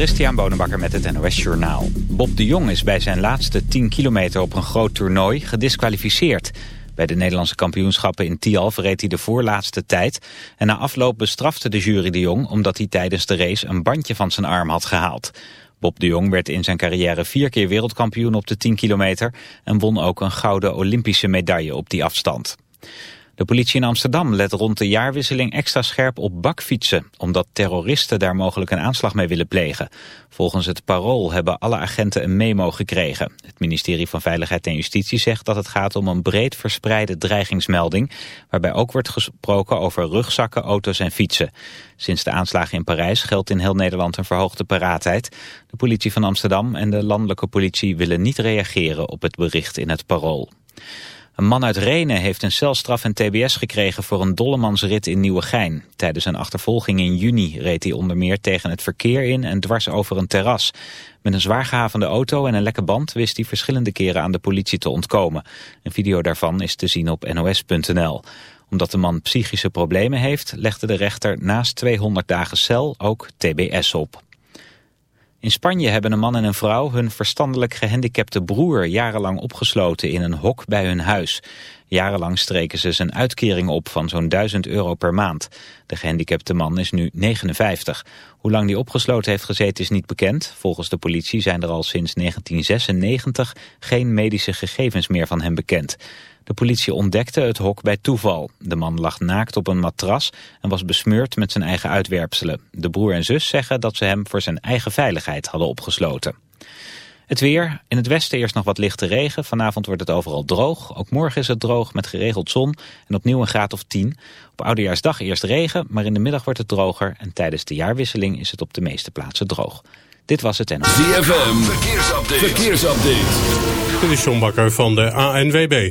Christian Bonenbakker met het NOS Journaal. Bob de Jong is bij zijn laatste 10 kilometer op een groot toernooi gedisqualificeerd. Bij de Nederlandse kampioenschappen in Tialf reed hij de voorlaatste tijd. En na afloop bestrafte de jury de Jong omdat hij tijdens de race een bandje van zijn arm had gehaald. Bob de Jong werd in zijn carrière vier keer wereldkampioen op de 10 kilometer... en won ook een gouden Olympische medaille op die afstand. De politie in Amsterdam let rond de jaarwisseling extra scherp op bakfietsen, omdat terroristen daar mogelijk een aanslag mee willen plegen. Volgens het parool hebben alle agenten een memo gekregen. Het ministerie van Veiligheid en Justitie zegt dat het gaat om een breed verspreide dreigingsmelding, waarbij ook wordt gesproken over rugzakken, auto's en fietsen. Sinds de aanslagen in Parijs geldt in heel Nederland een verhoogde paraatheid. De politie van Amsterdam en de landelijke politie willen niet reageren op het bericht in het parool. Een man uit Renen heeft een celstraf en tbs gekregen voor een dollemansrit in Nieuwegein. Tijdens een achtervolging in juni reed hij onder meer tegen het verkeer in en dwars over een terras. Met een zwaar gehavende auto en een lekke band wist hij verschillende keren aan de politie te ontkomen. Een video daarvan is te zien op nos.nl. Omdat de man psychische problemen heeft, legde de rechter naast 200 dagen cel ook tbs op. In Spanje hebben een man en een vrouw hun verstandelijk gehandicapte broer jarenlang opgesloten in een hok bij hun huis. Jarenlang streken ze zijn uitkering op van zo'n 1000 euro per maand. De gehandicapte man is nu 59. Hoe lang die opgesloten heeft gezeten is niet bekend. Volgens de politie zijn er al sinds 1996 geen medische gegevens meer van hem bekend. De politie ontdekte het hok bij toeval. De man lag naakt op een matras en was besmeurd met zijn eigen uitwerpselen. De broer en zus zeggen dat ze hem voor zijn eigen veiligheid hadden opgesloten. Het weer. In het westen eerst nog wat lichte regen. Vanavond wordt het overal droog. Ook morgen is het droog met geregeld zon en opnieuw een graad of 10. Op Oudejaarsdag eerst regen, maar in de middag wordt het droger. En tijdens de jaarwisseling is het op de meeste plaatsen droog. Dit was het en. ZFM. Verkeersupdate. Verkeersupdate. Dit is John Bakker van de ANWB.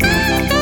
Thank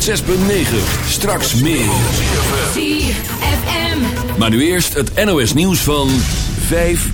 106.9. Straks meer. Maar nu eerst het NOS nieuws van 5 uur.